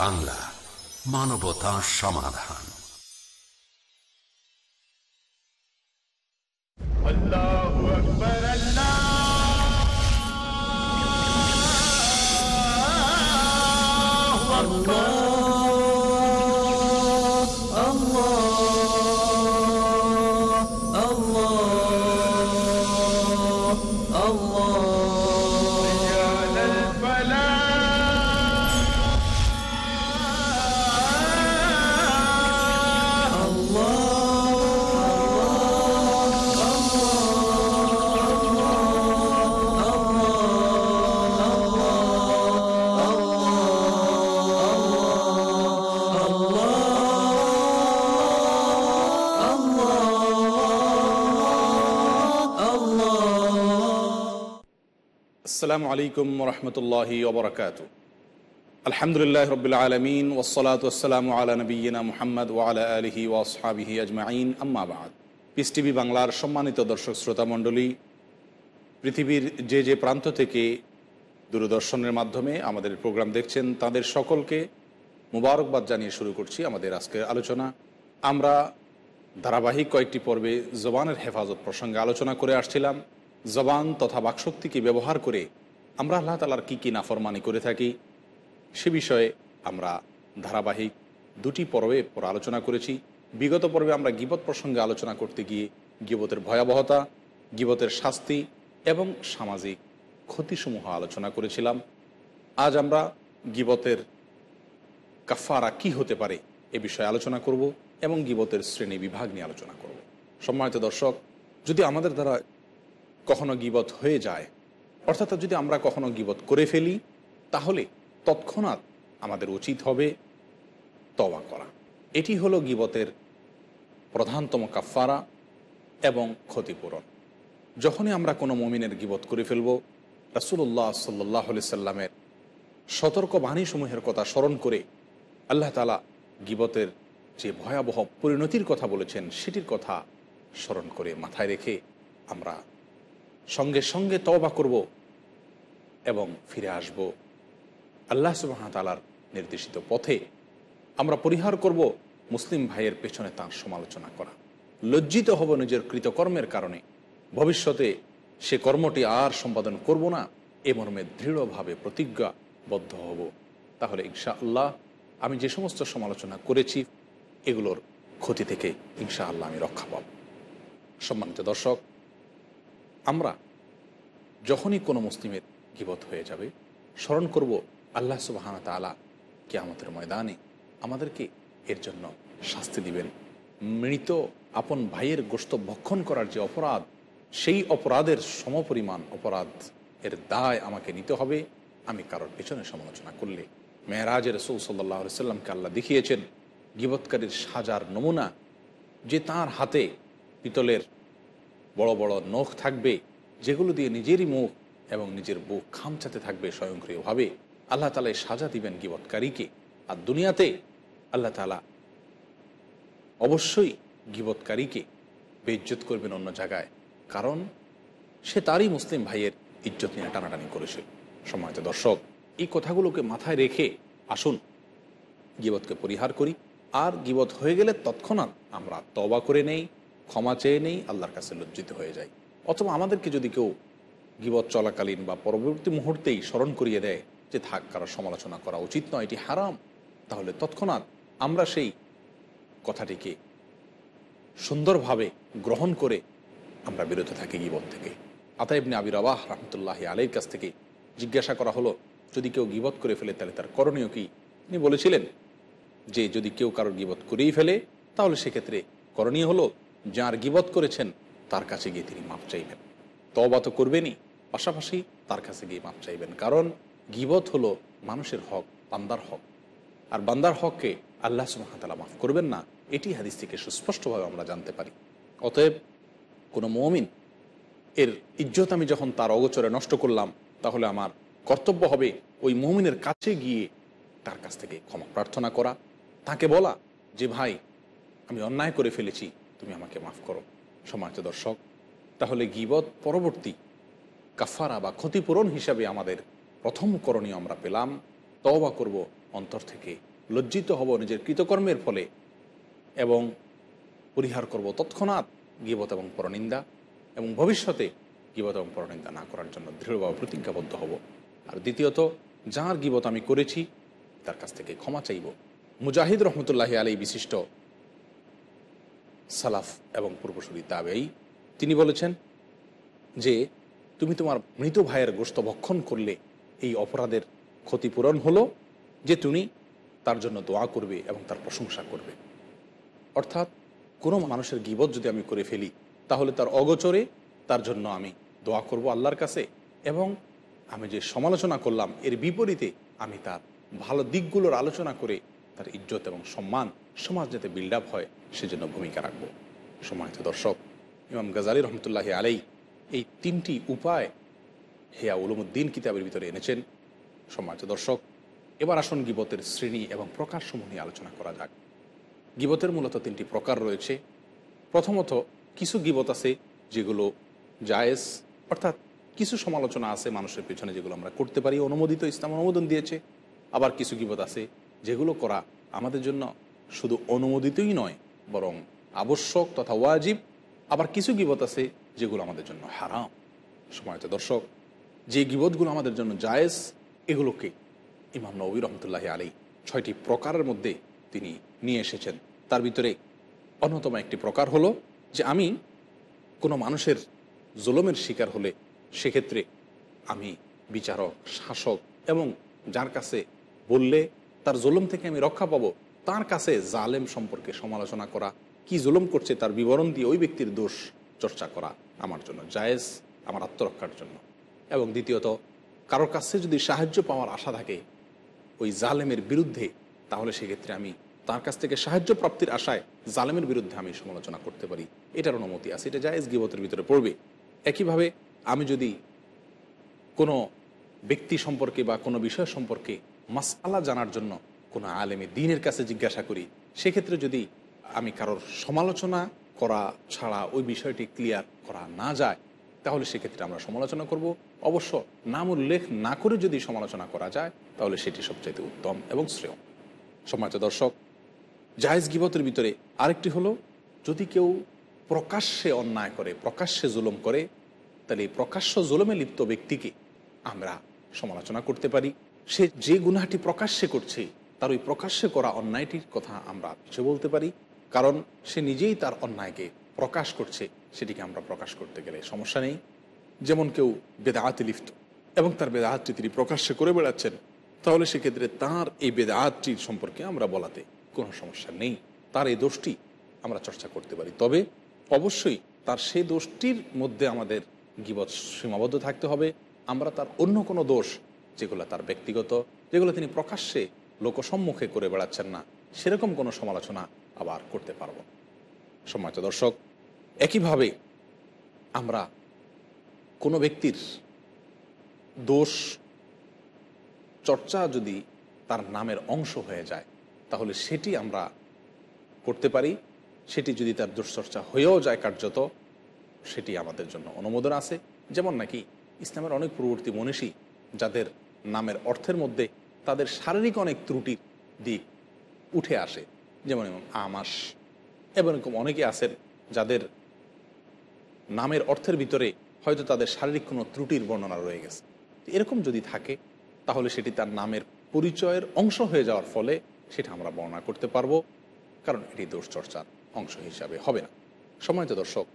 বাংলা মানবতা সমাধান। আসসালামু আলাইকুম রহমতুল্লাহি ওবরাকাত আলহামদুলিল্লাহ রবিল আলমিন ওসলাত ওসালাম আলা নবীনা মুহাম্মদ ওয়ালা আলহি ওয়াসহাবিহি আজমাইন। আম্মাবাদ পিস টিভি বাংলার সম্মানিত দর্শক শ্রোতা মণ্ডলী, পৃথিবীর যে যে প্রান্ত থেকে দূরদর্শনের মাধ্যমে আমাদের প্রোগ্রাম দেখছেন, তাদের সকলকে মুবারকবাদ জানিয়ে শুরু করছি আমাদের আজকের আলোচনা। আমরা ধারাবাহিক কয়েকটি পর্বে জবানের হেফাজত প্রসঙ্গে আলোচনা করে আসছিলাম। জবান তথা বাকশক্তিকে ব্যবহার করে আমরা আল্লাহ তালার কী কী নাফরমানি করে থাকি, সে বিষয়ে আমরা ধারাবাহিক দুটি পর্বে পর আলোচনা করেছি। বিগত পর্বে আমরা গিবত প্রসঙ্গে আলোচনা করতে গিয়ে গিবতের ভয়াবহতা, গিবতের শাস্তি এবং সামাজিক ক্ষতিসমূহ আলোচনা করেছিলাম। আজ আমরা গিবতের কাফারা কি হতে পারে এ বিষয়ে আলোচনা করব এবং গিবতের শ্রেণি বিভাগ নিয়ে আলোচনা করব। সম্মানিত দর্শক, যদি আমাদের দ্বারা কখনো গিবত হয়ে যায় অর্থাৎ যদি আমরা কখনো গিবত করে ফেলি, তাহলে তৎক্ষণাৎ আমাদের উচিত হবে তওবা করা। এটি হলো গিবতের প্রধানতম কাফারা এবং ক্ষতিপূরণ। যখনই আমরা কোনো মমিনের গিবত করে ফেলব রাসুল্লাহ সাল্লাহ সাল্লামের সতর্ক বাণীসমূহের কথা স্মরণ করে আল্লাহ তালা গিবতের যে ভয়াবহ পরিণতির কথা বলেছেন, সেটির কথা স্মরণ করে মাথায় রেখে আমরা সঙ্গে সঙ্গে তওবা করব এবং ফিরে আসব। আল্লাহ সুবাহতালার নির্দেশিত পথে আমরা পরিহার করব মুসলিম ভাইয়ের পেছনে তাঁর সমালোচনা করা। লজ্জিত হব নিজের কৃতকর্মের কারণে। ভবিষ্যতে সে কর্মটি আর সম্পাদন করব না, এ মর্মে দৃঢ়ভাবে প্রতিজ্ঞাবদ্ধ হব। তাহলে ইনশা আল্লাহ আমি যে সমস্ত সমালোচনা করেছি, এগুলোর ক্ষতি থেকে ইনশা আল্লাহ আমি রক্ষা পাব। সম্মানিত দর্শক আমরা যখনই কোনো মুসলিমের গিবত হয়ে যাবে, স্মরণ করব আল্লাহ সুবাহানা তালা কে আমাদের ময়দানে আমাদেরকে এর জন্য শাস্তি দিবেন। মৃত আপন ভাইয়ের গোস্ত ভক্ষণ করার যে অপরাধ, সেই অপরাধের সমপরিমাণ অপরাধ এর দায় আমাকে নিতে হবে। আমি কারোর পেছনে সমালোচনা করলে মেহরাজের রসুল সাল্লাহ সাল্লামকে আল্লাহ দেখিয়েছেন গিবৎকারীর সাজার নমুনা যে তার হাতে পিতলের বড় বড় নখ থাকবে, যেগুলো দিয়ে নিজেরই মুখ এবং নিজের বুক খামচাতে থাকবে স্বয়ংক্রিয়ভাবে। আল্লাহ তালা সাজা দিবেন গিবৎকারীকে। আর দুনিয়াতে আল্লাহ তালা অবশ্যই গিবৎকারীকে বেইজ্জত করবেন অন্য জায়গায়। কারণ সে তারই মুসলিম ভাইয়ের ইজ্জত নিয়ে টানাটানি করেছিল। সময়ত দর্শক, এই কথাগুলোকে মাথায় রেখে আসুন গিবতকে পরিহার করি। আর গিবত হয়ে গেলে তৎক্ষণাৎ আমরা তবা করে নেই ক্ষমা চেয়ে নেই, আল্লাহর কাছে লজ্জিত হয়ে যাই অথবা আমাদেরকে যদি কেউ গিবত চলাকালীন বা পরবর্তী মুহূর্তেই স্মরণ করিয়ে দেয় যে, থাক, কারও সমালোচনা করা উচিত নয়, এটি হারাম। তাহলে তৎক্ষণাৎ আমরা সেই কথাটিকে সুন্দরভাবে গ্রহণ করে আমরা বিরত থাকি গিবত থেকে। আতাইবনে আবির আবাহ রহমতুল্লাহ আলীর কাছ থেকে জিজ্ঞাসা করা হলো, যদি কেউ গিবত করে ফেলে, তাহলে তার করণীয় কি? তিনি বলেছিলেন যে, যদি কেউ কারোর গিবত করেই ফেলে, তাহলে সেক্ষেত্রে করণীয় হলো যার গিবত করেছেন, তার কাছে গিয়ে তিনি মাপ চাইবেন। তবা তো করবেনই, পাশাপাশি তার কাছে গিয়ে মাপ চাইবেন। কারণ গিবত হলো মানুষের হক, বান্দার হক। আর বান্দার হককে আল্লাহ সুমাতালা মাফ করবেন না, এটি হাদিস থেকে সুস্পষ্টভাবে আমরা জানতে পারি। অতএব কোনো মমিন, এর ইজ্জত আমি যখন তার অগোচরে নষ্ট করলাম, তাহলে আমার কর্তব্য হবে ওই মমিনের কাছে গিয়ে তার কাছ থেকে ক্ষমা প্রার্থনা করা। তাকে বলা যে, ভাই, আমি অন্যায় করে ফেলেছি তুমি আমাকে মাফ করো। সমাজ দর্শক, তাহলে গিবত পরবর্তী কাফারা বা ক্ষতিপূরণ হিসাবে আমাদের প্রথম করণীয় আমরা পেলাম, তওবা করব, অন্তর থেকে লজ্জিত হব নিজের কৃতকর্মের ফলে এবং পরিহার করব তৎক্ষণাৎ গিবত এবং পরনিন্দা এবং ভবিষ্যতে গিবত এবং পরনিন্দা না করার জন্য দৃঢ়ভাবে প্রতিজ্ঞাবদ্ধ হব। আর দ্বিতীয়ত, যার গিবত আমি করেছি, তার কাছ থেকে ক্ষমা চাইব। মুজাহিদ রহমতুল্লাহি আলী বিশিষ্ট সালাফ এবং পূর্বসূরি তাবেই। তিনি বলেছেন যে, তুমি তোমার মৃত ভাইয়ের গোস্ত ভক্ষণ করলে এই অপরাধের ক্ষতিপূরণ হলো যে তুমি তার জন্য দোয়া করবে এবং তার প্রশংসা করবে। অর্থাৎ কোনো মানুষের গিবত যদি আমি করে ফেলি, তাহলে তার অগোচরে তার জন্য আমি দোয়া করব আল্লাহর কাছে এবং আমি যে সমালোচনা করলাম, এর বিপরীতে আমি তার ভালো দিকগুলোর আলোচনা করে তার ইজ্জত এবং সম্মান সমাজ যাতে বিল্ড আপ হয়, সেজন্য ভূমিকা রাখব। সম্মানিত দর্শক, ইমাম গাজালি রহমতুল্লাহ আলাই এই তিনটি উপায় হেয়া উলুমুদ্দিন কিতাবের ভিতরে এনেছেন। সম্মানিত দর্শক, এবার আসন গিবতের শ্রেণি এবং প্রকারসমূহ নিয়ে আলোচনা করা যাক। গিবতের মূলত তিনটি প্রকার রয়েছে। প্রথমত, কিছু গিবত আছে যেগুলো জায়েজ, অর্থাৎ কিছু সমালোচনা আছে মানুষের পেছনে যেগুলো আমরা করতে পারি, অনুমোদিত ইসলাম অনুমোদন দিয়েছে। আবার কিছু গিবত আছে যেগুলো করা আমাদের জন্য শুধু অনুমোদিতই নয়, বরং আবশ্যক তথা ওয়াজিব। আবার কিছু গিবত আছে যেগুলো আমাদের জন্য হারাম। সময়ত দর্শক, যে গিবতগুলো আমাদের জন্য জায়েজ, এগুলোকে ইমাম নবী রহমতুল্লাহ আলী ছয়টি প্রকারের মধ্যে তিনি নিয়ে এসেছেন। তার ভিতরে অন্যতম একটি প্রকার হলো যে আমি কোনো মানুষের জুলমের শিকার হলে সেক্ষেত্রে আমি বিচারক, শাসক এবং যার কাছে বললে তার জুলম থেকে আমি রক্ষা পাবো, তার কাছে জালেম সম্পর্কে সমালোচনা করা, কি জুলম করছে তার বিবরণ দিয়ে ওই ব্যক্তির দোষ চর্চা করা আমার জন্য জায়েজ, আমার আত্মরক্ষার জন্য। এবং দ্বিতীয়ত, কারোর কাছে যদি সাহায্য পাওয়ার আশা থাকে ওই জালেমের বিরুদ্ধে, তাহলে সেক্ষেত্রে আমি তার কাছ থেকে সাহায্য প্রাপ্তির আশায় জালেমের বিরুদ্ধে আমি সমালোচনা করতে পারি। এটার অনুমতি আছে, এটা জায়েজ গিবতের ভিতরে পড়বে। একইভাবে আমি যদি কোনো ব্যক্তি সম্পর্কে বা কোনো বিষয় সম্পর্কে মাসালা জানার জন্য কোনো আলেমে দিনের কাছে জিজ্ঞাসা করি, সেক্ষেত্রে যদি আমি কারোর সমালোচনা করা ছাড়া ওই বিষয়টি ক্লিয়ার করা না যায়, তাহলে সেক্ষেত্রে আমরা সমালোচনা করব। অবশ্য নাম উল্লেখ না করে যদি সমালোচনা করা যায়, তাহলে সেটি সবচাইতে উত্তম এবং শ্রেয়। সমাজ দর্শক, জায়েজ গিবতের ভিতরে আরেকটি হলো, যদি কেউ প্রকাশ্যে অন্যায় করে, প্রকাশ্যে জুলুম করে, তাহলে এই প্রকাশ্য জুলুমে লিপ্ত ব্যক্তিকে আমরা সমালোচনা করতে পারি। সে যে গুনাহটি প্রকাশ্যে করছে, তার ওই প্রকাশ্যে করা অন্যায়টির কথা আমরা কিছু বলতে পারি। কারণ সে নিজেই তার অন্যায়কে প্রকাশ করছে, সেটিকে আমরা প্রকাশ করতে গেলে সমস্যা নেই। যেমন কেউ বেদাহাতে লিপ্ত এবং তার বেদাহাতটি তিনি প্রকাশ্যে করে বেড়াচ্ছেন, তাহলে সেক্ষেত্রে তার এই বেদাহাতটির সম্পর্কে আমরা বলাতে কোনো সমস্যা নেই। তার এই দোষটি আমরা চর্চা করতে পারি। তবে অবশ্যই তার সেই দোষটির মধ্যে আমাদের গিবৎ সীমাবদ্ধ থাকতে হবে। আমরা তার অন্য কোনো দোষ যেগুলো তার ব্যক্তিগত, যেগুলো তিনি প্রকাশ্যে লোকসম্মুখে করে বেড়াচ্ছেন না, সেরকম কোনো সমালোচনা আবার করতে পারব। সম্মানিত দর্শক, একইভাবে আমরা কোনো ব্যক্তির দোষ, চর্চা যদি তার নামের অংশ হয়ে যায়, তাহলে সেটি আমরা করতে পারি। সেটি যদি তার দুশ্চর্চা হয়েও যায় কার্যত, সেটি আমাদের জন্য অনুমোদন আছে। যেমন নাকি ইসলামের অনেক পূর্ববর্তী মনীষী, যাদের নামের অর্থের মধ্যে তাদের শারীরিক অনেক ত্রুটির দিক উঠে আসে। যেমন আমাস, এবং এরকম অনেকে আছেন যাদের নামের অর্থের ভিতরে হয়তো তাদের শারীরিক কোনো ত্রুটির বর্ণনা রয়ে গেছে। এরকম যদি থাকে, তাহলে সেটি তার নামের পরিচয়ের অংশ হয়ে যাওয়ার ফলে সেটা আমরা বর্ণনা করতে পারব, কারণ এটি দোষচর্চার অংশ হিসাবে হবে না। সময়ত দর্শক,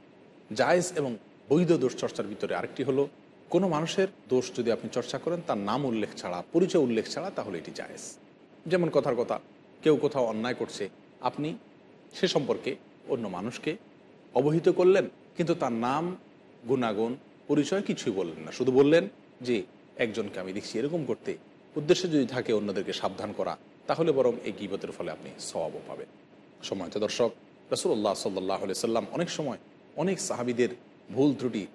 জায়েজ এবং বৈধ দোষচর্চার ভিতরে আরেকটি হলো কোনো মানুষের দোষ যদি আপনি চর্চা করেন, তার নাম উল্লেখ ছাড়া, পরিচয় উল্লেখ ছাড়া তাহলে এটি জায়েজ। যেমন কথার কথা, কেউ কোথাও অন্যায় করছে, আপনি সে সম্পর্কে অন্য মানুষকে অবহিত করলেন, কিন্তু তার নাম, গুণাগুণ, পরিচয় কিছুই বললেন না। শুধু বললেন যে, একজনকে আমি দেখছি এরকম করতে। উদ্দেশ্য যদি থাকে অন্যদেরকে সাবধান করা, তাহলে বরং এই গিবতের ফলে আপনি স্বভাবও পাবেন। সময়ত দর্শক রসুল্লাহ সাল্লাহ সাল্লাম অনেক সময় অনেক সাহাবিদের ভুল ত্রুটি,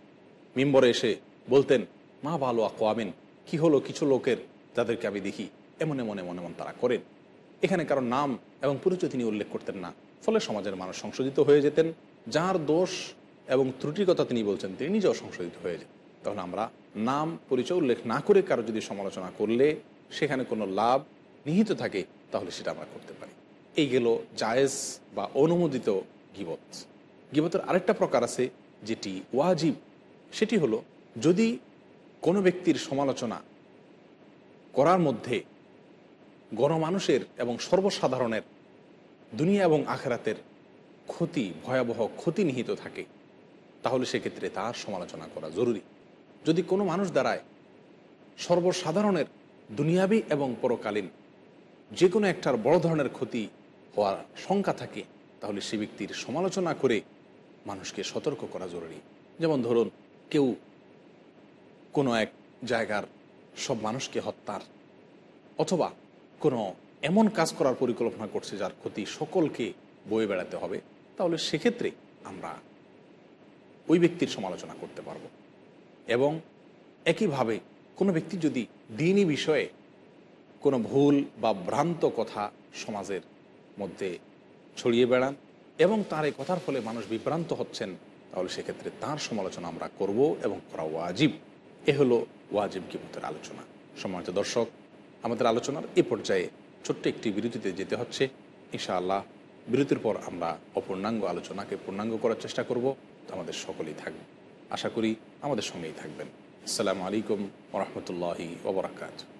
মিম্বরে এসে বলতেন, মা ভালো আকোয়ামেন কি হলো, কিছু লোকের? যাদেরকে আমি দেখি, এমন এমন এমন এমন তারা করেন। এখানে কারও নাম এবং পরিচয় তিনি উল্লেখ করতেন না। ফলে সমাজের মানুষ সংশোধিত হয়ে যেতেন। যার দোষ এবং ত্রুটির কথা তিনি বলছেন, তিনি নিজেও সংশোধিত হয়ে যেতেন। তখন আমরা নাম, পরিচয় উল্লেখ না করে কারও যদি সমালোচনা করলে সেখানে কোনো লাভ নিহিত থাকে, তাহলে সেটা আমরা করতে পারি। এই গেল জায়েজ বা অনুমোদিত গিবত। গিবতের আরেকটা প্রকার আছে, যেটি ওয়াজিব। সেটি হলো যদি কোনো ব্যক্তির সমালোচনা করার মধ্যে গণমানুষের এবং সর্বসাধারণের দুনিয়া এবং আখেরাতের ক্ষতি, ভয়াবহ ক্ষতি নিহিত থাকে, তাহলে সেক্ষেত্রে তার সমালোচনা করা জরুরি। যদি কোনো মানুষ দ্বারায় সর্বসাধারণের দুনিয়াবী এবং পরকালীন যে কোনো একটার বড় ধরনের ক্ষতি হওয়ার শঙ্কা থাকে, তাহলে সে ব্যক্তির সমালোচনা করে মানুষকে সতর্ক করা জরুরি। যেমন ধরুন, কেউ কোনো এক জায়গার সব মানুষকে হত্যার অথবা কোনো এমন কাজ করার পরিকল্পনা করছে যার ক্ষতি সকলকে বয়ে বেড়াতে হবে, তাহলে সেক্ষেত্রে আমরা ওই ব্যক্তির সমালোচনা করতে পারব। এবং একইভাবে কোনো ব্যক্তি যদি দিনই বিষয়ে কোনো ভুল বা ভ্রান্ত কথা সমাজের মধ্যে ছড়িয়ে বেড়ান এবং তার এই কথার ফলে মানুষ বিভ্রান্ত হচ্ছেন, তাহলে সেক্ষেত্রে তার সমালোচনা আমরা করব এবং করা ওয়াজিব। এ হলো ওয়াজিব কিমতের আলোচনা। সম্মানিত দর্শক, আমাদের আলোচনার এ পর্যায়ে ছোট্ট একটি বিরতিতে যেতে হচ্ছে। ইনশাআল্লাহ বিরতির পর আমরা অপূর্ণাঙ্গ আলোচনাকে পূর্ণাঙ্গ করার চেষ্টা করব। আমাদের সকলেই থাকবে আশা করি আমাদের সঙ্গেই থাকবেন। আসসালামু আলাইকুম ওরহমতুল্লাহি ওবরাকাত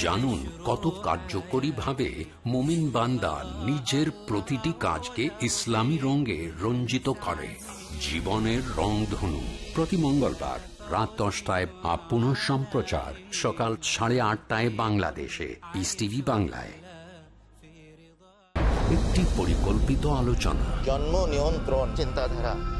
জানুন কত কার্যকরীভাবে মোমিন বান্দা নিজের প্রতিটি কাজকে ইসলামী রঙে রঞ্জিত করে। জীবনের রংধনু। প্রতি মঙ্গলবার রাত দশটায় বা পুনঃ সম্প্রচার। সকাল সাড়ে আটটায় বাংলাদেশে। পিস টিভি বাংলায়। একটি পরিকল্পিত আলোচনা। জন্ম নিয়ন্ত্রণ চিন্তাধারা।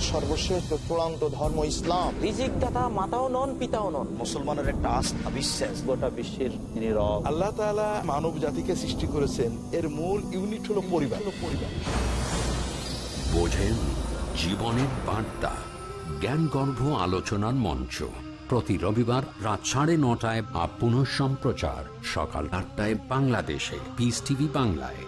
সর্বশ্রেষ্ঠ চূড়ান্ত ধর্ম ইসলাম। রিজিক দাতা মাতাও নন পিতাও নন। মুসলমানের একটা আস্থা বিশ্বাস। গোটা বিশ্বের তিনি রব আল্লাহ তাআলা মানব জাতিকে সৃষ্টি করেছেন। এর মূল ইউনিট হলো পরিবার। পরিবার বোঝেন জীবনের বার্তা। জ্ঞানগর্ভ আলোচনার মঞ্চ। প্রতি রবিবার রাত সাড়ে নটায় বা পুনঃ সম্প্রচার সকাল আটটায় বাংলাদেশে। পিস টিভি বাংলায়।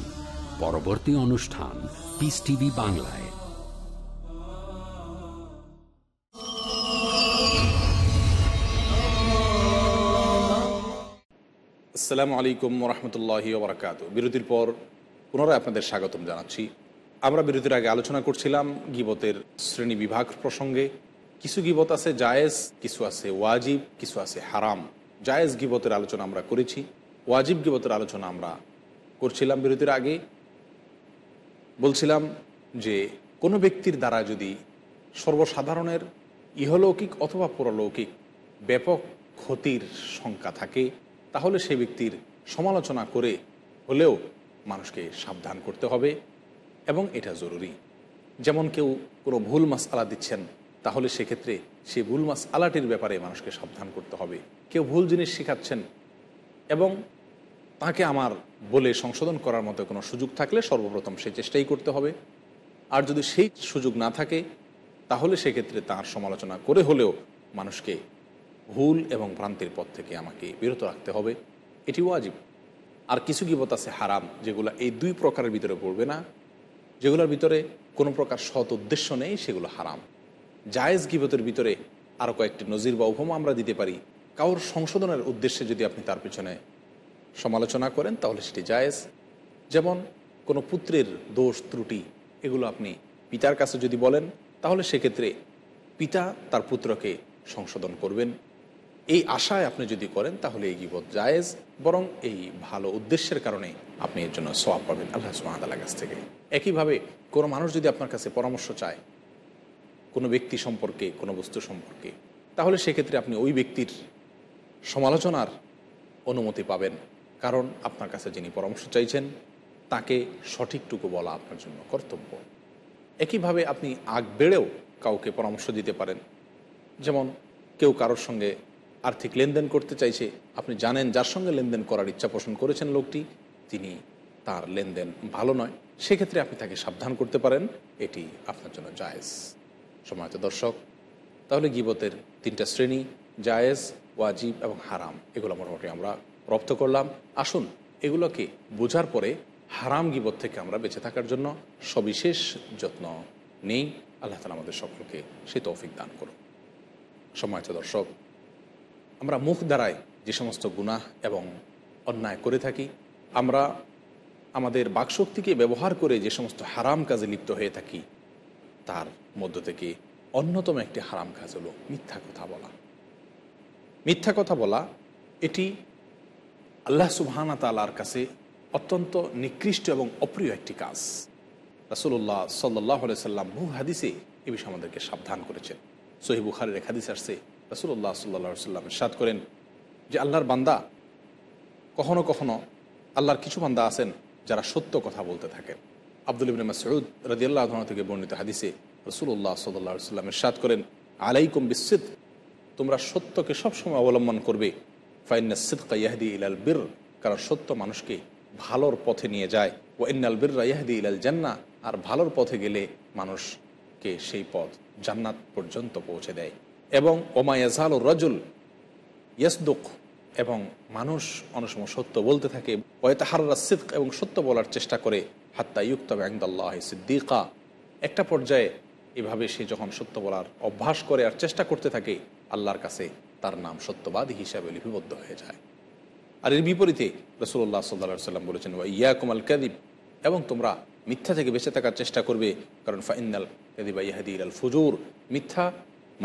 পরবর্তী অনুষ্ঠান পিস টিভি বাংলায়। আসসালামু আলাইকুম রহমতুল্লাহি ওবরাকাত। বিরতির পর পুনরায় আপনাদের স্বাগতম জানাচ্ছি। আমরা বিরতির আগে আলোচনা করছিলাম গিবতের শ্রেণি বিভাগ প্রসঙ্গে। কিছু গিবত আছে জায়েজ, কিছু আছে ওয়াজিব, কিছু আছে হারাম। জায়েজ গিবতের আলোচনা আমরা করেছি, ওয়াজিব গিবতের আলোচনা আমরা করছিলাম বিরতির আগে। বলছিলাম যে কোনো ব্যক্তির দ্বারা যদি সর্বসাধারণের ইহলৌকিক অথবা পরলৌকিক ব্যাপক ক্ষতির শঙ্কা থাকে, তাহলে সে ব্যক্তির সমালোচনা করে হলেও মানুষকে সাবধান করতে হবে এবং এটা জরুরি। যেমন কেউ কোনো ভুল মাস আলা দিচ্ছেন, তাহলে সেক্ষেত্রে সে ভুল মাস আলাটির ব্যাপারে মানুষকে সাবধান করতে হবে। কেউ ভুল জিনিস শেখাচ্ছেন এবং তাকে আমার বলে সংশোধন করার মতো কোনো সুযোগ থাকলে সর্বপ্রথম সে চেষ্টাই করতে হবে। আর যদি সেই সুযোগ না থাকে, তাহলে সেক্ষেত্রে তার সমালোচনা করে হলেও মানুষকে ভুল এবং ভ্রান্তির পথ থেকে আমাকে বিরত রাখতে হবে। এটি ওয়াজিব। আর কিছু গিবত আছে হারাম, যেগুলো এই দুই প্রকারের ভিতরে পড়বে না। যেগুলোর ভিতরে কোনো প্রকার সৎ উদ্দেশ্য নেই, সেগুলো হারাম। জায়েজ গিবতের ভিতরে আরও কয়েকটি নজির বা উপমা আমরা দিতে পারি। কারোর সংশোধনের উদ্দেশ্যে যদি আপনি তার পিছনে সমালোচনা করেন, তাহলে সেটি জায়েজ। যেমন কোনো পুত্রের দোষ, ত্রুটি, এগুলো আপনি পিতার কাছে যদি বলেন, তাহলে সেক্ষেত্রে পিতা তার পুত্রকে সংশোধন করবেন। এই আশায় আপনি যদি করেন, তাহলে এই গিবত জায়েজ, বরং এই ভালো উদ্দেশ্যের কারণে আপনি এর জন্য সোয়াব পাবেন আল্লাহ সুমাতালার কাছ থেকে। একইভাবে কোনো মানুষ যদি আপনার কাছে পরামর্শ চায়, কোনো ব্যক্তি সম্পর্কে, কোনো বস্তু সম্পর্কে, তাহলে সেক্ষেত্রে আপনি ওই ব্যক্তির সমালোচনার অনুমতি পাবেন। কারণ আপনার কাছে যিনি পরামর্শ চাইছেন, তাকে সঠিকটুকু বলা আপনার জন্য কর্তব্য। একইভাবে আপনি আগ বেড়েও কাউকে পরামর্শ দিতে পারেন। যেমন, কেউ কারোর সঙ্গে আর্থিক লেনদেন করতে চাইছে, আপনি জানেন যার সঙ্গে লেনদেন করার ইচ্ছা পোষণ করেছেন লোকটি, তিনি তার লেনদেন ভালো নয়, সেক্ষেত্রে আপনি তাকে সাবধান করতে পারেন, এটি আপনার জন্য জায়েজ। সময়ত দর্শক, তাহলে গিবতের তিনটা শ্রেণি, জায়েজ, ওয়াজিব এবং হারাম, এগুলো মোটামুটি আমরা রপ্ত করলাম। আসুন, এগুলোকে বোঝার পরে হারাম গিবত থেকে আমরা বেঁচে থাকার জন্য সবিশেষ যত্ন নেই। আল্লাহ তালা আমাদের সকলকে সে তৌফিক দান করুন সময়ত দর্শক, আমরা মুখ দ্বারায় যে সমস্ত গুনাহ এবং অন্যায় করে থাকি, আমরা আমাদের বাকশক্তিকে ব্যবহার করে যে সমস্ত হারাম কাজে লিপ্ত হয়ে থাকি, তার মধ্য থেকে অন্যতম একটি হারাম কাজ হলো মিথ্যা কথা বলা। মিথ্যা কথা বলা, এটি আল্লাহ সুবহানা তালার কাছে অত্যন্ত নিকৃষ্ট এবং অপ্রিয় একটি কাজ। রাসুল্লাহ সাল্লাহ সাল্লাম বহু হাদিসে এ বিষয়ে আমাদেরকে সাবধান করেছেন। সহি বুখারের এক হাদিস আসছে রাসুল্লাহ সাল্লা সাল্লাম সাদ করেন যে আল্লাহর বান্দা কখনো কখনো আল্লাহর কিছু বান্দা আছেন যারা সত্য কথা বলতে থাকেন। আব্দুল ইবিন মাসউদ রদিয়াল্লাহ থেকে বর্ণিত হাদিসে রসুল্লাহ সাল্লাহ সাল্লামের সাদ করেন, আলাইকুম বিসিদ তোমরা সত্যকে সবসময় অবলম্বন করবে ফাইন্না সিদ্কা ইয়াহদি ইলাল বীর, কারণ সত্য মানুষকে ভালোর পথে নিয়ে যায়। ও ইন্নাল বীররা ইয়াহদি ইলাল জান্না আর ভালোর পথে গেলে মানুষকে সেই পথ জান্নাত পর্যন্ত পৌঁছে দেয়। এবং ওমায়াজাল রজুল ইয়াসদুক, এবং মানুষ অনেক সময় সত্য বলতে থাকে। ওয়েতাহাররা সিদ্ক, এবং সত্য বলার চেষ্টা করে, হাত্তা ইউক্ত ব্যাংদাল্লাহ সিদ্দিকা। একটা পর্যায়ে এভাবে সে যখন সত্য বলার অভ্যাস করে আর চেষ্টা করতে থাকে আল্লাহর কাছে তার নাম সত্যবাদী হিসাবে লিপিবদ্ধ হয়ে যায়। আর এর বিপরীতে রসুল্লাহ সাল্লা সাল্লাম বলেছেন ইয়া কুমাল কাদিব এবং তোমরা মিথ্যা থেকে বেঁচে থাকার চেষ্টা করবে, কারণ ফাইনাল কাদিবা ইয়াহাদি আল ফুজুর। মিথ্যা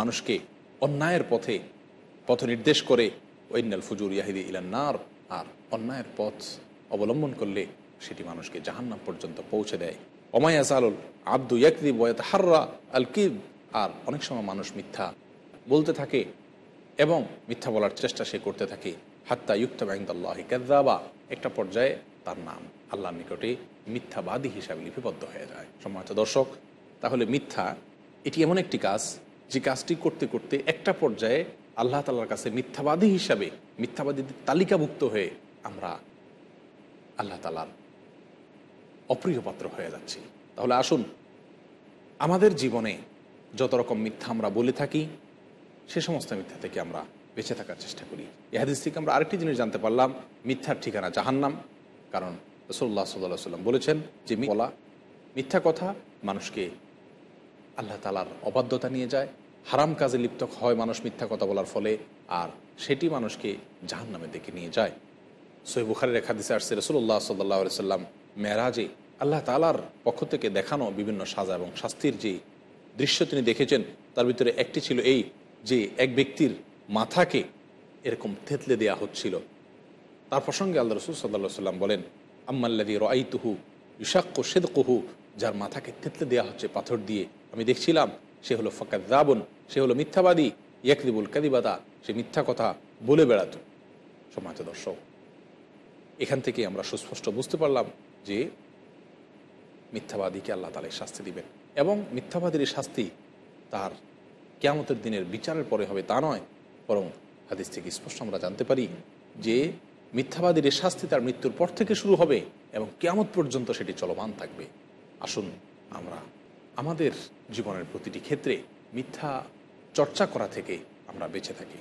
মানুষকে অন্যায়ের পথে, পথ নির্দেশ করে ওইনাল ফুজুর ইয়াহিদি ইলান্নার আর অন্যায়ের পথ অবলম্বন করলে সেটি মানুষকে জাহান্নাম পর্যন্ত পৌঁছে দেয়। অমায়াজ আলুল আব্দু ইয়াকদিব ওয়াত হাররা আল কিব আর অনেক সময় মানুষ মিথ্যা বলতে থাকে এবং মিথ্যা বলার চেষ্টা সে করতে থাকে। হাত্তা ইউক্ত ব্যাংদাল্লাহ কাদ্দাবা একটা পর্যায়ে তার নাম আল্লাহর নিকটে মিথ্যাবাদী হিসাবে লিপিবদ্ধ হয়ে যায়। সম্মানিত দর্শক, তাহলে মিথ্যা, এটি এমন একটি কাজ যে কাজটি করতে করতে একটা পর্যায়ে আল্লাহ তালার কাছে মিথ্যাবাদী হিসাবে, মিথ্যাবাদীদের তালিকাভুক্ত হয়ে আমরা আল্লাহ তালার অপ্রিয় পাত্র হয়ে যাচ্ছি। তাহলে আসুন, আমাদের জীবনে যত রকম মিথ্যা আমরা বলে থাকি সে সমস্ত মিথ্যা থেকে আমরা বেঁচে থাকার চেষ্টা করি। এহাদিস থেকে আমরা আরেকটি জিনিস জানতে পারলাম, মিথ্যার ঠিকানা জাহান্নাম। কারণ রসল্লাহ সাল্লাহ সাল্লাম বলেছেন যে বলা মিথ্যা কথা মানুষকে আল্লাহ তালার অবাধ্যতা নিয়ে যায়, হারাম কাজে লিপ্ত হয় মানুষ মিথ্যা কথা বলার ফলে, আর সেটি মানুষকে জাহান নামে দেখে নিয়ে যায়। সৈব বুখারের এক হাদিসে আসছে রসুল্লাহ সাল্লাহ সাল্লাম মেরাজে আল্লাহ তালার পক্ষ থেকে দেখানো বিভিন্ন সাজা এবং শাস্তির যে দৃশ্য তিনি দেখেছেন, তার ভিতরে একটি ছিল এই যে এক ব্যক্তির মাথাকে এরকম থেতলে দেয়া হচ্ছিল। তার প্রসঙ্গে আল্লাহ রসুল সাল্লাহ সাল্লাম বলেন আম্মাল্লাদি রাইতুহু ইশাক্কু সেদকুহু যার মাথাকে থেতলে দেওয়া হচ্ছে পাথর দিয়ে। আমি দেখছিলাম, সে হলো ফকাত দাবন সে হলো মিথ্যাবাদী। ইয়াকদিবুল কাদিবাদা সে মিথ্যা কথা বলে বেড়াত। সমাজ দর্শক, এখান থেকে আমরা সুস্পষ্ট বুঝতে পারলাম যে মিথ্যাবাদীকে আল্লাহ তালে শাস্তি দিবেন এবং মিথ্যাবাদীর শাস্তি তার কেয়ামতের দিনের বিচারের পরে হবে তা নয়, বরং হাদিস থেকে স্পষ্ট আমরা জানতে পারি যে মিথ্যাবাদীর শাস্তি তার মৃত্যুর পর থেকে শুরু হবে এবং কেয়ামত পর্যন্ত সেটি চলমান থাকবে। আসুন আমরা আমাদের জীবনের প্রতিটি ক্ষেত্রে মিথ্যা চর্চা করা থেকে আমরা বেঁচে থাকি।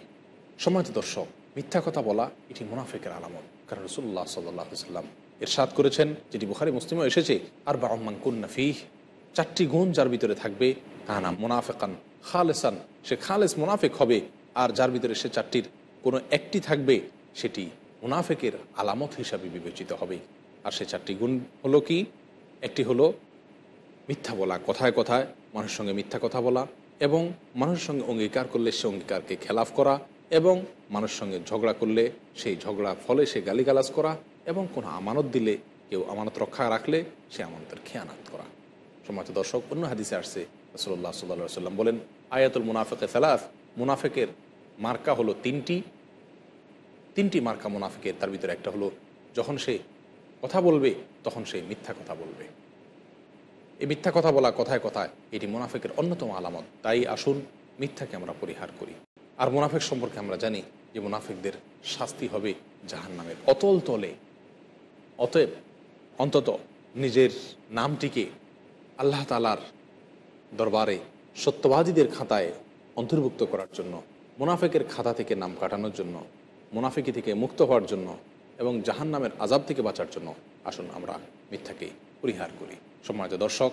সমাজ দর্শক, মিথ্যা কথা বলা এটি মুনাফেকের আলামত, কারণ রসুল্লাহ সাল্লাহ সাল্লাম এর সাদ করেছেন, যেটি বুখারি মুসলিমও এসেছে আর বা আম্মান কুন্নাফিহ চারটি গুণ যার ভিতরে থাকবে, কানা মুনাফেকান। খালেসান, সে খালেস মুনাফেক হবে, আর যার ভিতরে সে চারটির কোনো একটি থাকবে, সেটি মুনাফেকের আলামত হিসাবে বিবেচিত হবে। আর সে চারটি গুণ হলো কি? একটি হলো মিথ্যা বলা, কথায় কথায় মানুষের সঙ্গে মিথ্যা কথা বলা এবং মানুষের সঙ্গে অঙ্গীকার করলে সে অঙ্গীকারকে খেলাফ করা এবং মানুষের সঙ্গে ঝগড়া করলে সেই ঝগড়ার ফলে সে গালিগালাজ করা এবং কোনো আমানত দিলে, কেউ আমানত রক্ষা রাখলে সে আমানতের খেয়ানাত করা। সমাজ দর্শক, অন্য হাদিসে আসছে রসল্লাহ সাল্লা সাল্লাম বলেন, আয়াতুল মুনাফেকে ফেলাফ মুনাফেকের মার্কা হলো তিনটি তিনটি মার্কা মুনাফেকের, তার ভিতরে একটা হলো যখন সে কথা বলবে, তখন সে মিথ্যা কথা বলবে। এই মিথ্যা কথা বলা কথায় কথায় এটি মুনাফেকের অন্যতম আলামত। তাই আসুন, মিথ্যাকে আমরা পরিহার করি। আর মুনাফেক সম্পর্কে আমরা জানি যে মুনাফেকদের শাস্তি হবে জাহান নামের অতল তলে, অতএব অন্তত নিজের নামটিকে আল্লাহ তালার দরবারে সত্যবাদীদের খাতায় অন্তর্ভুক্ত করার জন্য, মুনাফেকের খাতা থেকে নাম কাটানোর জন্য, মুনাফিকি থেকে মুক্ত হওয়ার জন্য এবং জাহান নামের আজাব থেকে বাঁচার জন্য আসুন আমরা মিথ্যাকে পরিহার করি। সমাজ দর্শক,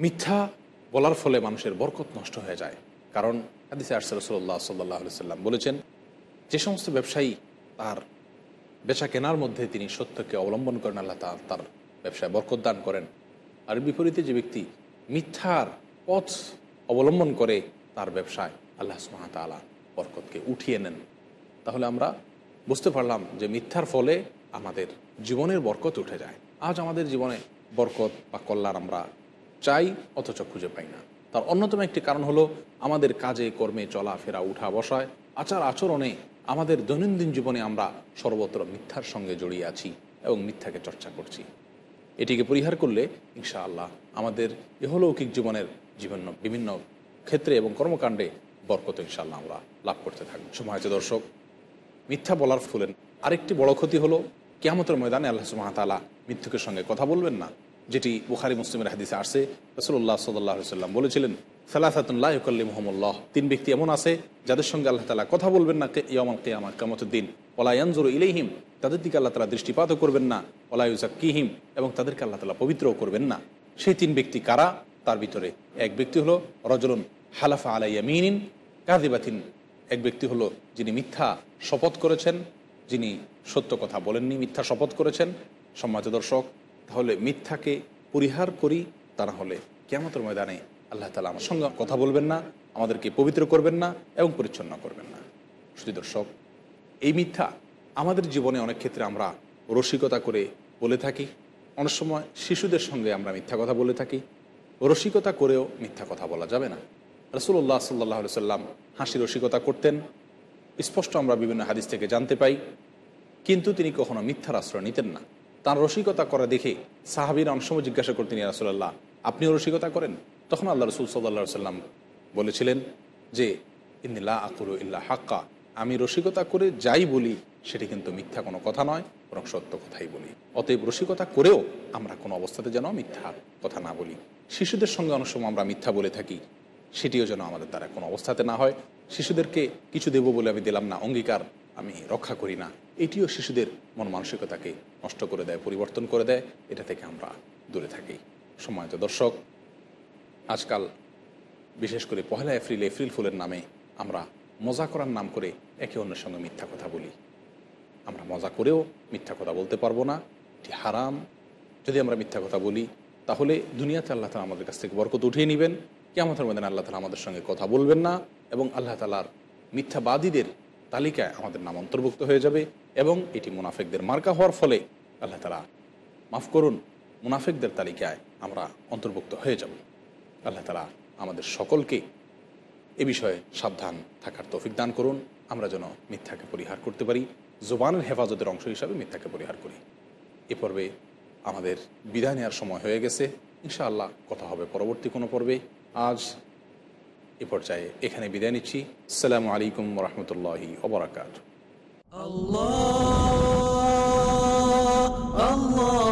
মিথ্যা বলার ফলে মানুষের বরকত নষ্ট হয়ে যায়। কারণ হাদিসে আরসাল রসল্লাহ সাল্লাহ সাল্লাম বলেছেন, যে সমস্ত ব্যবসায়ী তার বেচা কেনার মধ্যে তিনি সত্যকে অবলম্বন করেন, আল্লাহ তার তার ব্যবসায় বরকত দান করেন। আর বিপরীতে যে ব্যক্তি মিথ্যার পথ অবলম্বন করে তার ব্যবসায় আল্লাহ সুহামতালা বরকতকে উঠিয়ে নেন। তাহলে আমরা বুঝতে পারলাম যে মিথ্যার ফলে আমাদের জীবনের বরকত উঠে যায়। আজ আমাদের জীবনে বরকত বা কল্যাণ আমরা চাই, অথচ খুঁজে পাই না। তার অন্যতম একটি কারণ হলো আমাদের কাজে, কর্মে, চলাফেরা, উঠা বসায়, আচার আচরণে আমাদের দৈনন্দিন জীবনে আমরা সর্বত্র মিথ্যার সঙ্গে জড়িয়ে আছি এবং মিথ্যাকে চর্চা করছি। এটিকে পরিহার করলে, ইনশাআল্লাহ, আমাদের ইহলৌকিক জীবনের জীবন বিভিন্ন ক্ষেত্রে এবং কর্মকাণ্ডে বরকত ইনশাল্লাহ আমরা লাভ করতে থাকব। সমাজ দর্শক, মিথ্যা বলার ফুলেন আরেকটি বড় ক্ষতি হলো, কেয়ামতের ময়দানে আল্লাহ সুমাতালা মৃত্যুকের সঙ্গে কথা বলবেন না, যেটি বুখারি, মুসলিমের হাদিসে আসে রসুল্লাহ সাল্লাহ সাল্লাম বলেছিলেন সালাহাতুল্লাহ কল্লি মোহাম্মল্লাহ তিন ব্যক্তি এমন আছে যাদের সঙ্গে আল্লাহ তালা কথা বলবেন না ইয়ামাল কেয়ামা কামতের দিন। ওলায়ানজুর ইলেহিম তাদের দিকে আল্লাহ তালা দৃষ্টিপাতও করবেন না। ওলাইজাক কিহিম এবং তাদেরকে আল্লাহ তালা পবিত্রও করবেন না। সেই তিন ব্যক্তি কারা? তার ভিতরে এক ব্যক্তি হলো রজলুন হালাফা আলাইয়া মিনিন কাদিবাথিন এক ব্যক্তি হলো যিনি মিথ্যা শপথ করেছেন, যিনি সত্য কথা বলেননি, মিথ্যা শপথ করেছেন। সম্মানিত দর্শক, তাহলে মিথ্যাকে পরিহার করি তা না হলে কেমতের ময়দানে আল্লাহ তালা আমার সঙ্গে কথা বলবেন না, আমাদেরকে পবিত্র করবেন না এবং পরিচ্ছন্ন করবেন না। শুধু দর্শক, এই মিথ্যা আমাদের জীবনে অনেক ক্ষেত্রে আমরা রসিকতা করে বলে থাকি। অনেক সময় শিশুদের সঙ্গে আমরা মিথ্যা কথা বলে থাকি। রসিকতা করেও মিথ্যা কথা বলা যাবে না। রসুল্লাহ সাল্লাহ সাল্লাম হাসি রসিকতা করতেন। স্পষ্ট আমরা বিভিন্ন হাদিস থেকে জানতে পাই, কিন্তু তিনি কখনো মিথ্যার আশ্রয় নিতেন না। তার রসিকতা করা দেখে সাহাবির সময় জিজ্ঞাসা করতেন রাসুল্লাহ আপনিও রসিকতা করেন? তখন আল্লাহ রসুল সাল্লা সাল্লাম বলেছিলেন যে ইন্দিল্লা আকুরু ইল্লা হাক্কা। আমি রসিকতা করে যাই বলি, সেটি কিন্তু মিথ্যা কোনো কথা নয়, বরং সত্য কথাই বলি। অতএব রসিকতা করেও আমরা কোনো অবস্থাতে যেন মিথ্যা কথা না বলি। শিশুদের সঙ্গে অনেক সময় আমরা মিথ্যা বলে থাকি, সেটিও যেন আমাদের দ্বারা কোনো অবস্থাতে না হয়। শিশুদেরকে কিছু দেব বলে আমি দিলাম না, অঙ্গীকার আমি রক্ষা করি না। এটিও শিশুদের মন মানসিকতাকে নষ্ট করে দেয়, পরিবর্তন করে দেয়। এটা থেকে আমরা দূরে থাকি। সম্মানিত দর্শক আজকাল, বিশেষ করে পহেলা এপ্রিল এপ্রিল ফুলের নামে আমরা মজা করার নাম করে একে অন্যের সঙ্গে মিথ্যা কথা বলি। আমরা মজা করেও মিথ্যা কথা বলতে পারব না, এটি হারাম। যদি আমরা মিথ্যা কথা বলি, তাহলে দুনিয়াতে আল্লাহ তালা আমাদের কাছ থেকে বরকত উঠিয়ে নেবেন। কেমতের মধ্যে আল্লাহ তালা আমাদের সঙ্গে কথা বলবেন না এবং আল্লাহ তালার মিথ্যাবাদীদের তালিকায় আমাদের নাম অন্তর্ভুক্ত হয়ে যাবে এবং এটি মুনাফেকদের মার্কা হওয়ার ফলে আল্লাহ তালা মাফ করুন, মুনাফেকদের তালিকায় আমরা অন্তর্ভুক্ত হয়ে যাব। আল্লাহ তালা আমাদের সকলকে এ বিষয়ে সাবধান থাকার তৌফিক দান করুন। আমরা যেন মিথ্যাকে পরিহার করতে পারি, জোবানের হেফাজতের অংশ হিসাবে মিথ্যাকে পরিহার করি। এ পর্বে আমাদের বিদায় নেওয়ার সময় হয়ে গেছে। ইনশাআল্লাহ কথা হবে পরবর্তী কোনো পর্বে। আজ এ পর্যায়ে এখানে বিদায় নিচ্ছি। আসসালামু আলাইকুম রহমতুল্লাহি ওবরাকাত ফিল্টার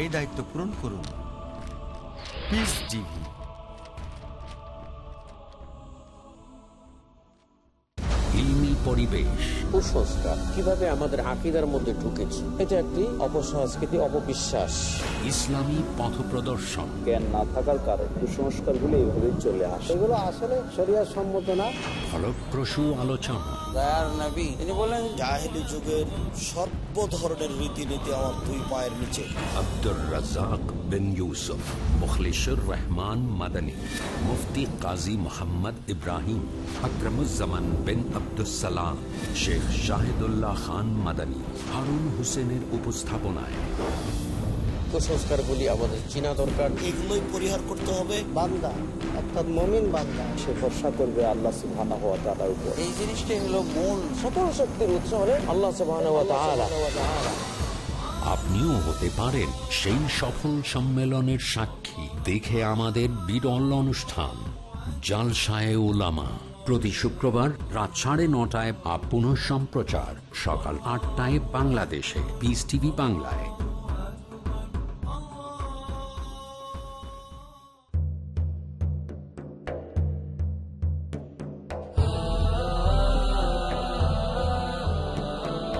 এই দায়িত্ব পূরণ করুন। পিস টিভি পরিবেশ কুসংস্কার। কীভাবে আমাদের আকিদার মধ্যে ঢুকেছে এটা একটি অপসংস্কৃতি অপবিশ্বাস। ইসলামী পথ প্রদর্শন। জ্ঞান না থাকার কারণে কুসংস্কারগুলো এইভাবে চলে আসে। এগুলো আসলে শরিয়া সম্মত না। ফলপ্রসূ আলোচনা। তিনি বলেন জাহেলি যুগের সর্ব ধরনের রীতিনীতি আমার দুই পায়ের নিচে। আব্দুর রাজাক বিন ইউসুফ মুখলিসুর রহমান মাদানী মুফতি কাজী মোহাম্মদ ইব্রাহিম আকরমুজ্জামান বিন আব্দুসালাম শেখ শাহিদুল্লাহ খান মাদানী হারুন হোসেনের উপস্থাপনায়। কুসংস্কারগুলি আমাদের চিনা দরকার। এগুলোই পরিহার করতে হবে। বান্দা অর্থাৎ মমিন বান্দা সে ভরসা করবে আল্লাহ সুবহানাহু ওয়া তাআলার উপর। এই জিনিসটাই হলো মূল। সকল শক্তির উৎস হলেন আল্লাহ সুবহানাহু আপনিও হতে পারেন সেই সফল সম্মেলনের সাক্ষী। দেখে আমাদের বিরল অনুষ্ঠান জালসায় ওলামা প্রতি শুক্রবার রাত সাড়ে নটায় বা পুনঃ সম্প্রচার সকাল আটটায় বাংলাদেশে পিস টিভি বাংলায়।